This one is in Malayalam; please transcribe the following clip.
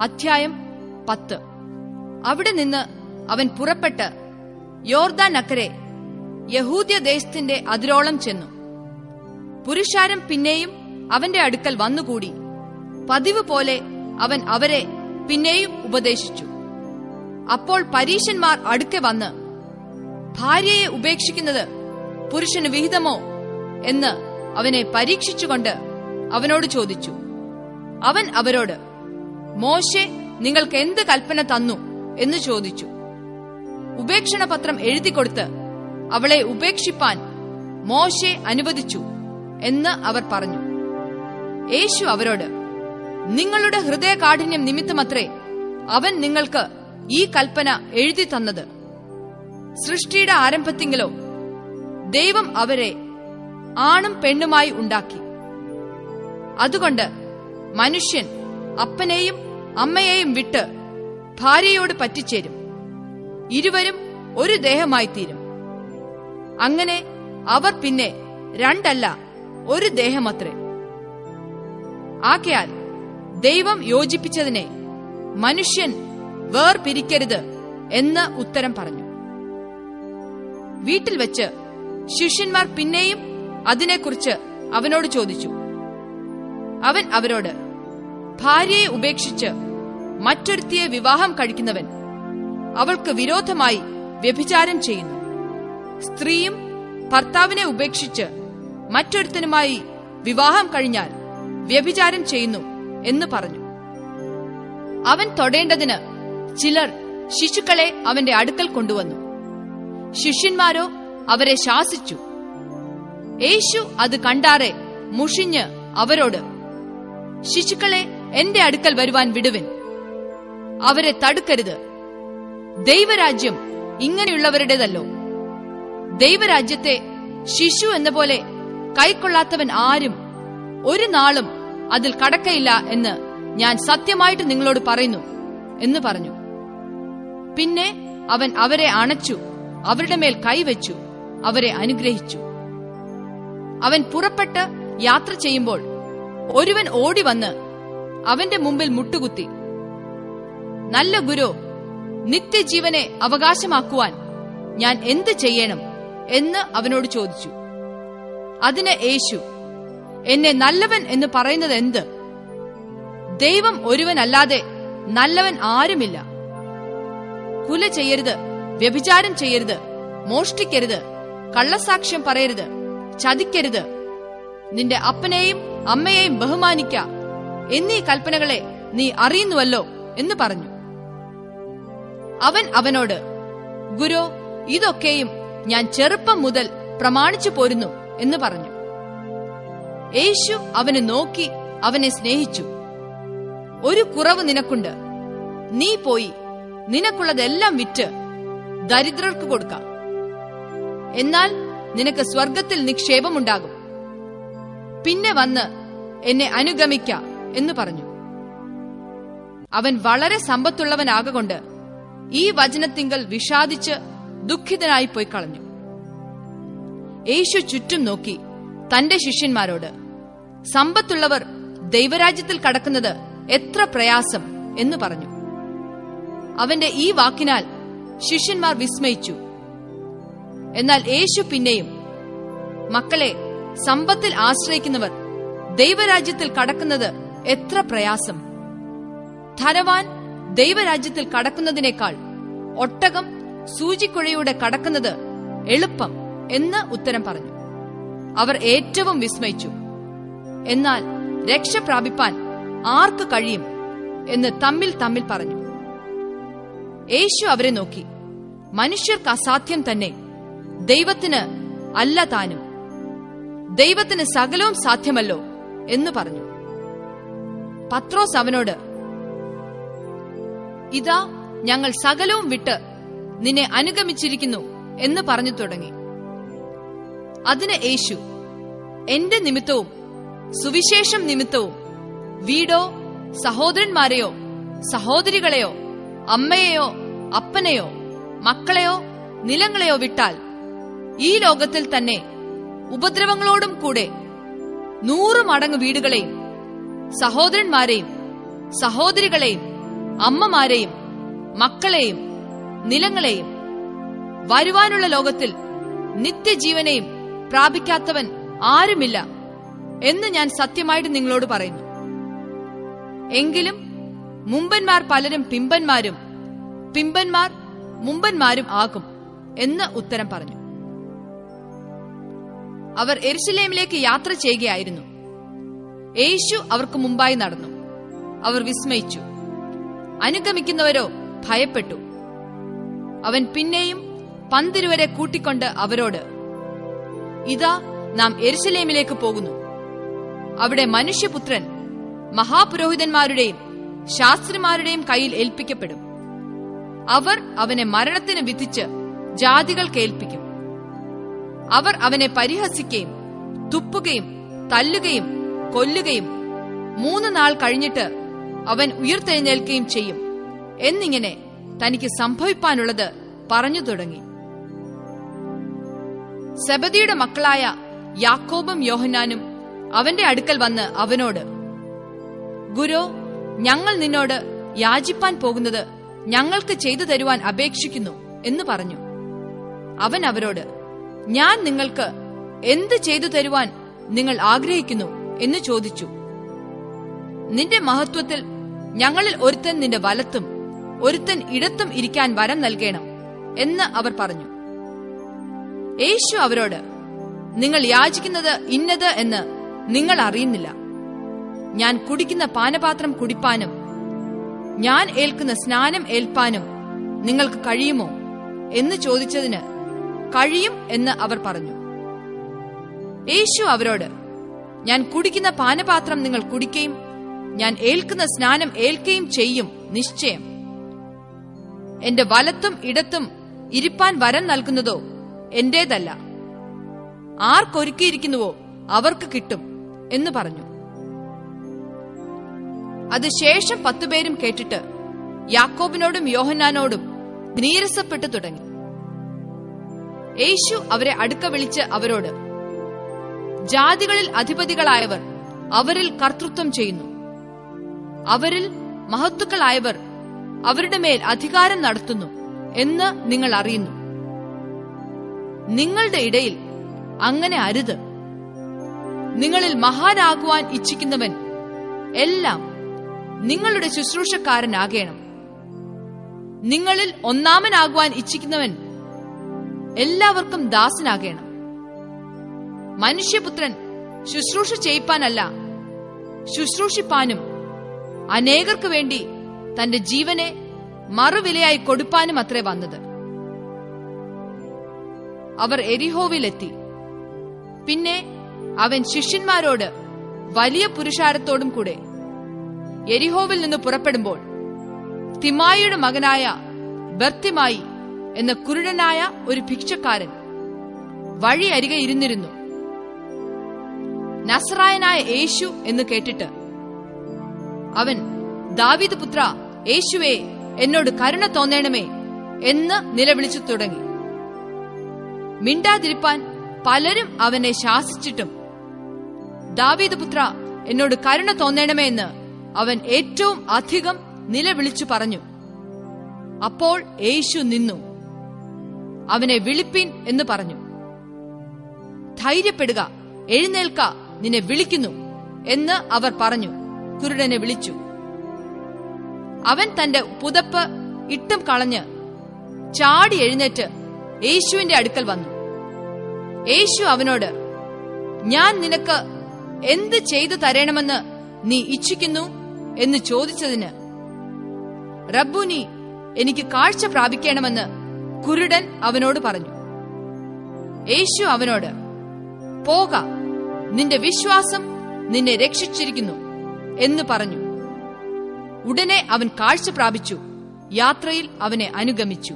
അധ്യായം പത്ത്. അവിടെ നിന്ന് അവൻ പുറപ്പെട്ട് യോർദാൻ അക്കരെ യഹൂദ്യദേശത്തിന്റെ അതിരോളം ചെന്നു. പുരുഷാരം പിന്നെയും അവന്റെ അടുക്കൽ വന്നുകൂടി. പതിവ് പോലെ അവൻ അവരെ പിന്നെയും ഉപദേശിച്ചു. അപ്പോൾ പരീശന്മാർ അടുക്കെ വന്ന് ഭാര്യയെ ഉപേക്ഷിക്കുന്നത് പുരുഷന് വിഹിതമോ? എന്ന് അവനെ പരീക്ഷിച്ചുകൊണ്ട് അവനോട് ചോദിച്ചു. അവൻ അവരോട് മോശെ നിങ്ങൾക്ക് എന്ത് കൽപ്പന തന്നു? എന്ന് ചോദിച്ചു. ഉപേക്ഷണ പത്രം എഴുതിക്കൊടുത്ത് അവളെ ഉപേക്ഷിപ്പാൻ മോശെ അനുവദിച്ചു എന്ന് അവർ പറഞ്ഞു. യേശു അവരോട് നിങ്ങളുടെ ഹൃദയകാഠിന്യം നിമിത്തമത്രേ അവൻ നിങ്ങൾക്ക് ഈ കൽപ്പന എഴുതി തന്നത്. സൃഷ്ടിയുടെ ആരംഭത്തിങ്കിലോ ദൈവം അവരെ ആണും പെണ്ണുമായി ഉണ്ടാക്കി. അതുകൊണ്ട് മനുഷ്യൻ അപ്പനെയും അമ്മയെയും വിട്ട് ഭാര്യയോട് പറ്റിച്ചേരും. ഇരുവരും ഒരു ദേഹമായി തീരും അങ്ങനെ അവർ പിന്നെ രണ്ടല്ല ഒരു ദേഹമത്രേ. ആകയാൽ ദൈവം യോജിപ്പിച്ചതിനെ മനുഷ്യൻ വേർപിരിക്കരുത് എന്ന് ഉത്തരം പറഞ്ഞു. വീട്ടിൽ വെച്ച് ശിഷ്യന്മാർ പിന്നെയും അതിനെക്കുറിച്ച് അവനോട് ചോദിച്ചു. അവൻ അവരോട് ഭാര്യയെ ഉപേക്ഷിച്ച് മറ്റൊരുത്തിയെ വിവാഹം കഴിക്കുന്നവൻ അവൾക്ക് വിരോധമായി വ്യഭിചാരം ചെയ്യുന്നു. സ്ത്രീയും ഭർത്താവിനെ ഉപേക്ഷിച്ച് മറ്റൊരുത്തനുമായി വിവാഹം കഴിഞ്ഞാൽ വ്യഭിചാരം ചെയ്യുന്നു എന്ന് പറഞ്ഞു. അവൻ തൊടേണ്ടതിന് ചിലർ ശിശുക്കളെ അവന്റെ അടുക്കൽ കൊണ്ടുവന്നു. ശിഷ്യന്മാരോ അവരെ ശാസിച്ചു. യേശു അത് കണ്ടാറെ മുഷിഞ്ഞ് അവരോട് ശിശുക്കളെ എന്റെ അടുക്കൽ വരുവാൻ വിടുവിൻ. അവരെ തടുക്കരുത്. ദൈവരാജ്യം ഇങ്ങനെയുള്ളവരുടേതല്ലോ. ദൈവരാജ്യത്തെ ശിശു എന്ന പോലെ കൈക്കൊള്ളാത്തവൻ ആരും ഒരു നാളും അതിൽ കടക്കയില്ല എന്ന് ഞാൻ സത്യമായിട്ട് നിങ്ങളോട് പറയുന്നു എന്ന് പറഞ്ഞു. പിന്നെ അവൻ അവരെ അണച്ചു അവരുടെ മേൽ കൈവച്ചു അവരെ അനുഗ്രഹിച്ചു. അവൻ പുറപ്പെട്ട് യാത്ര ചെയ്യുമ്പോൾ ഒരുവൻ ഓടി വന്ന് അവന്റെ മുമ്പിൽ മുട്ടുകുത്തി. നല്ല ഗുരു നിത്യജീവനെ അവകാശമാക്കുവാൻ ഞാൻ എന്ത് ചെയ്യണം എന്ന് അവനോട് ചോദിച്ചു. അതിന് യേശു എന്നെ നല്ലവൻ എന്ന് പറയുന്നത് എന്ത്? ദൈവം ഒരുവനല്ലാതെ നല്ലവൻ ആരുമില്ല. കുല ചെയ്യരുത് വ്യഭിചാരം ചെയ്യരുത് മോഷ്ടിക്കരുത് കള്ളസാക്ഷ്യം പറയരുത് ചതിക്കരുത്. നിന്റെ അപ്പനെയും അമ്മയെയും ബഹുമാനിക്ക. എന്നീ കൽപ്പനകളെ നീ അറിയുന്നുവല്ലോ എന്ന് പറഞ്ഞു. അവൻ അവനോട് ഗുരു ഇതൊക്കെയും ഞാൻ ചെറുപ്പം മുതൽ പ്രമാണിച്ചു പോരുന്നു എന്ന് പറഞ്ഞു. യേശു അവനെ നോക്കി അവനെ സ്നേഹിച്ചു. ഒരു കുറവ് നിനക്കുണ്ട്. നീ പോയി നിനക്കുള്ളതെല്ലാം വിറ്റ് ദരിദ്രർക്ക് കൊടുക്കാം. എന്നാൽ നിനക്ക് സ്വർഗത്തിൽ നിക്ഷേപമുണ്ടാകും. പിന്നെ വന്ന് എന്നെ അനുഗമിക്ക. എന്ന് പറഞ്ഞു. അവൻ വളരെ സമ്പത്തുള്ളവനാകൊണ്ട് ഈ വചനത്തിങ്കൽ വിഷാദിച്ച് ദുഃഖിതനായി പോയി കളഞ്ഞു. യേശു ചുറ്റും നോക്കി തന്റെ ശിഷ്യന്മാരോട് സമ്പത്തുള്ളവർ ദൈവരാജ്യത്തിൽ കടക്കുന്നത് എത്ര പ്രയാസം എന്ന് പറഞ്ഞു. അവന്റെ ഈ വാക്കിനാൽ ശിഷ്യന്മാർ വിസ്മയിച്ചു. എന്നാൽ യേശു പിന്നെയും മക്കളെ സമ്പത്തിൽ ആശ്രയിക്കുന്നവർ ദൈവരാജ്യത്തിൽ കടക്കുന്നത് എത്ര പ്രയാസം. ധനവാൻ ദൈവരാജ്യത്തിൽ കടക്കുന്നതിനേക്കാൾ ഒട്ടകം സൂചിക്കുഴയുടെ കടക്കുന്നത് എളുപ്പം എന്ന് ഉത്തരം പറഞ്ഞു. അവർ ഏറ്റവും വിസ്മയിച്ചു. എന്നാൽ രക്ഷ പ്രാപിപ്പാൻ ആർക്ക് കഴിയും എന്ന് തമ്മിൽ തമ്മിൽ പറഞ്ഞു. യേശു അവരെ നോക്കി. മനുഷ്യർക്ക് അസാധ്യം തന്നെ. ദൈവത്തിന് അല്ല താനും. ദൈവത്തിന് സകലവും സാധ്യമല്ലോ എന്ന് പറഞ്ഞു. പത്രോസ് അവനോട് ഇതാ ഞങ്ങൾ സകലവും വിട്ട് നിന്നെ അനുഗമിച്ചിരിക്കുന്നു എന്ന് പറഞ്ഞു തുടങ്ങി. അതിന് യേശു എന്റെ നിമിത്തവും സുവിശേഷം നിമിത്തവും വീടോ സഹോദരന്മാരെയോ സഹോദരികളെയോ അമ്മയെയോ അപ്പനെയോ മക്കളെയോ നിലങ്ങളെയോ വിട്ടാൽ ഈ ലോകത്തിൽ തന്നെ ഉപദ്രവങ്ങളോടും കൂടെ നൂറ് മടങ്ങ് വീടുകളെയും സഹോദരന്മാരെയും സഹോദരികളെയും അമ്മമാരെയും മക്കളെയും നിലങ്ങളെയും വരുവാനുള്ള ലോകത്തിൽ നിത്യജീവനെയും പ്രാപിക്കാത്തവൻ ആരുമില്ല എന്ന് ഞാൻ സത്യമായിട്ട് നിങ്ങളോട് പറയുന്നു. എങ്കിലും മുമ്പന്മാർ പലരും പിമ്പന്മാരും പിമ്പന്മാർ മുമ്പന്മാരും ആകും എന്ന് ഉത്തരം പറഞ്ഞു. അവർ എരുസലേമിലേക്ക് യാത്ര ചെയ്യുകയായിരുന്നു. യേശു അവർക്ക് മുമ്പായി നടന്നു. അവർ വിസ്മയിച്ചു. അനുഗമിക്കുന്നവരോ ഭയപ്പെട്ടു. അവൻ പിന്നെയും പന്തിരുവരെ കൂട്ടിക്കൊണ്ട് അവരോട് ഇതാ നാം എരുസലേമിലേക്ക് പോകുന്നു. അവിടെ മനുഷ്യപുത്രൻ മഹാപുരോഹിതന്മാരുടെയും ശാസ്ത്രിമാരുടെയും കയ്യിൽ ഏൽപ്പിക്കപ്പെടും. അവർ അവനെ മരണത്തിന് വിധിച്ച് ജാതികൾ കേൾപ്പിക്കും അവർ അവനെ പരിഹസിക്കുകയും തുപ്പുകയും തല്ലുകയും കൊല്ലുകയും മൂന്ന് നാൾ കഴിഞ്ഞിട്ട് അവൻ ഉയർത്തെഴുന്നേൽക്കുകയും ചെയ്യും. എന്നിങ്ങനെ തനിക്ക് സംഭവിപ്പാനുള്ളത് പറഞ്ഞു തുടങ്ങി. സെബദിയുടെ മക്കളായ യാക്കോബും യോഹനാനും അവന്റെ അടുക്കൽ വന്ന് അവനോട് ഗുരു ഞങ്ങൾ നിന്നോട് യാചിപ്പാൻ പോകുന്നത് ഞങ്ങൾക്ക് ചെയ്തു തരുവാൻ അപേക്ഷിക്കുന്നു എന്ന് പറഞ്ഞു. അവൻ അവരോട് ഞാൻ നിങ്ങൾക്ക് എന്ത് ചെയ്തു തരുവാൻ നിങ്ങൾ ആഗ്രഹിക്കുന്നു? എന്ന് ചോദിച്ചു. നിന്റെ മഹത്വത്തിൽ ഞങ്ങളിൽ ഒരുത്തൻ നിന്റെ വലത്തും ഒരുത്തൻ ഇടത്തും ഇരിക്കാൻ വരം നൽകണം എന്ന് അവർ പറഞ്ഞു. യേശു അവരോട് നിങ്ങൾ യാചിക്കുന്നത് ഇന്നത് എന്ന് നിങ്ങൾ അറിയുന്നില്ല. ഞാൻ കുടിക്കുന്ന പാനപാത്രം കുടിപ്പാനും ഞാൻ ഏൽക്കുന്ന സ്നാനം ഏൽപ്പാനും നിങ്ങൾക്ക് കഴിയുമോ? എന്ന് ചോദിച്ചതിന് കഴിയും എന്ന് അവർ പറഞ്ഞു. യേശു അവരോട് ഞാൻ കുടിക്കുന്ന പാനപാത്രം നിങ്ങൾ കുടിക്കുകയും ഞാൻ ഏൽക്കുന്ന സ്നാനം ഏൽക്കുകയും ചെയ്യും നിശ്ചയം. എന്റെ വലത്തും ഇടത്തും ഇരിപ്പാൻ വരം നൽകുന്നതോ എന്റേതല്ല. ആർക്കൊരുക്കിയിരിക്കുന്നുവോ അവർക്ക് കിട്ടും എന്ന് പറഞ്ഞു. അത് ശേഷം പത്തുപേരും കേട്ടിട്ട് യാക്കോബിനോടും യോഹന്നാനോടും നീരസപ്പെട്ടു തുടങ്ങി. യേശു അവരെ അടുക്ക വിളിച്ച് അവരോട് ജാതികളിൽ അധിപതികളായവർ അവരിൽ കർത്തൃത്വം ചെയ്യുന്നു. അവരിൽ മഹത്തുക്കളായവർ അവരുടെ മേൽ അധികാരം നടത്തുന്നു എന്ന് നിങ്ങൾ അറിയുന്നു. നിങ്ങളുടെ ഇടയിൽ അങ്ങനെ അരുത്. നിങ്ങളിൽ മഹാനാകുവാൻ ഇച്ഛിക്കുന്നവൻ എല്ലാം നിങ്ങളുടെ ശുശ്രൂഷക്കാരനാകേണം. നിങ്ങളിൽ ഒന്നാമനാകുവാൻ ഇച്ഛിക്കുന്നവൻ എല്ലാവർക്കും ദാസനാകേണം. മനുഷ്യപുത്രൻ ശുശ്രൂഷ ചെയ്യിപ്പാനല്ല ശുശ്രൂഷിപ്പാനും അനേകർക്ക് വേണ്ടി തന്റെ ജീവനെ മറുവിലയായി കൊടുപ്പാനും അത്രേ വന്നത്. അവർ എരിഹോവിലെത്തി. പിന്നെ അവൻ ശിഷ്യന്മാരോട് വലിയ പുരുഷാരത്തോടും കൂടെ എരിഹോവിൽ നിന്ന് പുറപ്പെടുമ്പോൾ തിമായിയുടെ മകനായ ബർത്തിമായി എന്ന കുരുടനായ ഒരു ഭിക്ഷക്കാരൻ വഴി അരികെ ഇരുന്നിരുന്നു. നസറായനായ യേശു എന്ന് കേട്ടിട്ട് അവൻ ദാവീദ് പുത്ര യേശുവേ എന്നോട് കരുണ തോന്നേണമേ എന്ന് നിലവിളിച്ചു തുടങ്ങി. മിണ്ടാതിരിപ്പാൻ പലരും അവനെ ശാസിച്ചിട്ടും ദാവീദ് പുത്ര എന്നോട് കരുണ തോന്നേണമേ എന്ന് അവൻ ഏറ്റവും അധികം നിലവിളിച്ചു പറഞ്ഞു. അപ്പോൾ യേശു നിന്നു. അവനെ വിളിപ്പിൻ എന്ന് പറഞ്ഞു. ധൈര്യപ്പെടുക എഴുന്നേൽക്ക നിന്നെ വിളിക്കുന്നു എന്ന് അവർ പറഞ്ഞു. കുരുടനെ വിളിച്ചു. അവൻ തന്റെ പുതപ്പ് ഇട്ടും കളഞ്ഞ് ചാടി എഴുന്നേറ്റ് യേശുവിന്റെ അടുക്കൽ വന്നു. യേശു അവനോട് ഞാൻ നിനക്ക് എന്ത് ചെയ്തു തരണമെന്ന് നീ ഇച്ഛിക്കുന്നു? എന്ന് ചോദിച്ചതിന് റബ്ബുനി എനിക്ക് കാഴ്ച പ്രാപിക്കണമെന്ന് കുരുടൻ അവനോട് പറഞ്ഞു. യേശു അവനോട് പോക നിന്റെ വിശ്വാസം നിന്നെ രക്ഷിച്ചിരിക്കുന്നു എന്ന് പറഞ്ഞു. ഉടനെ അവൻ കാഴ്ച പ്രാപിച്ചു. യാത്രയിൽ അവനെ അനുഗമിച്ചു.